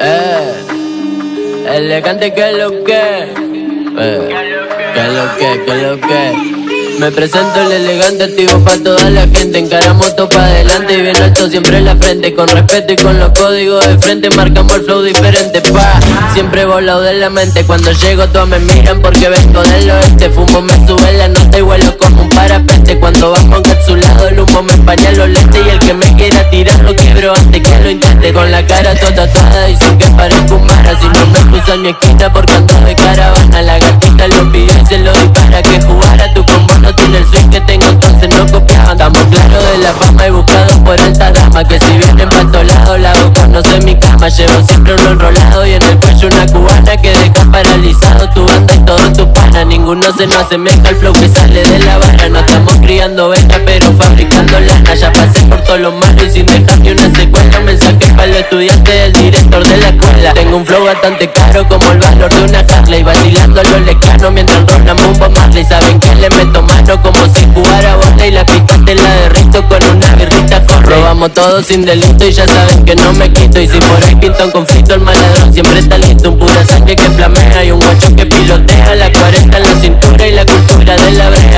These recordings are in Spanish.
Eh, elegante que lo que. Eh, que lo que, que lo que. Me presento el elegante activo pa' toda la gente Encaramos todo pa' adelante y bien alto siempre en la frente Con respeto y con los códigos de frente Marcamos el flow diferente, pa' Siempre volado de la mente Cuando llego todos me miran porque vengo del oeste Fumo, me sube la nota antes que lo intente Con la cara toda tatuada dicen que parezco un mara Si no me cruzan mi esquina por canto de caravana La gatita lo pidió y se lo dispara Que jugara tu combo no tiene el swing que tengo, entonces no copiaban. Estamos claros de la fama y buscados por alta dama. Que si vienen pa' todos lados, la no conoce mi cama. Llevo siempre un enrolado y en el cuello una cubana que deja paralizado tu banda y todo tu pana. Ninguno se nos asemeja al flow que sale de la barra. No estamos criando pero fabricando lana. Ya pasé por todo lo malo y sin dejar ni una secuela. Mensaje para el estudiante del director de la escuela. Tengo un flow bastante caro como el valor de una Harley. Vacilando los lecanos mientras enrolan un Marley. Saben que le meto mano como si jugara bola y la picante la derrito con una birrita Robamos todo sin delito y ya saben que no me quito Y si por ahí pinta un conflicto el maladón siempre está listo Un pura sangre que flamea y un guacho que pilotea La 40 en la cintura y la cultura de la brea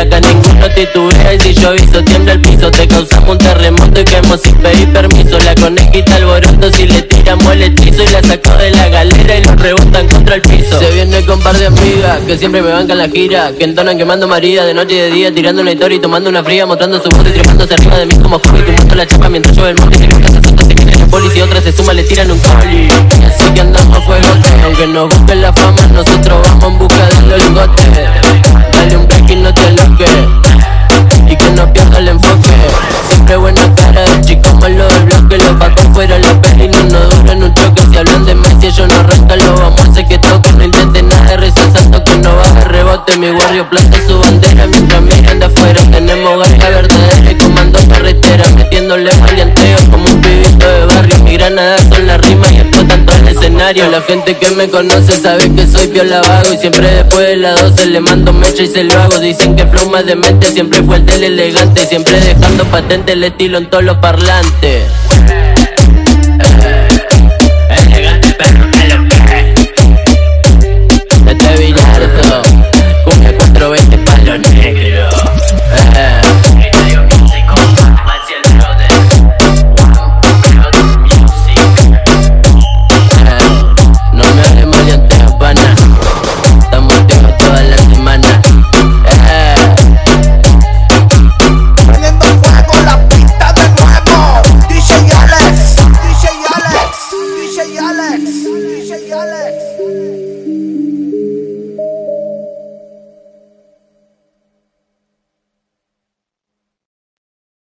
si tiembla el piso Te causamos un terremoto y quemo sin pedir permiso. La conejita alboroto si le tiramos el hechizo Y la saco de la galera y lo rebotan contra el piso. Se viene con par de amigas que siempre me bancan la gira Que entonan quemando María de noche y de día tirando una historia y tomando una fría Mostrando su voz y trepándose arriba de mí como y Tu muestro la chapa mientras yo el monte Y se quiere el policía y otra se suma, le tiran un coli así que andamos a fuego Aunque nos busque la fama, nosotros vamos en busca de los lingotes barrio planta su bandera. Mientras miran de afuera Tenemos garra verdadera y comando carretera Metiéndole maleanteo como un pibito de barrio. Mi granada son las rimas y explotan todo el escenario. La gente que me conoce sabe que soy viola vago Y siempre después de las 12 le mando mecha y se lo hago. Dicen que flow más demente siempre fue el del elegante. Siempre dejando patente el estilo en todos los parlantes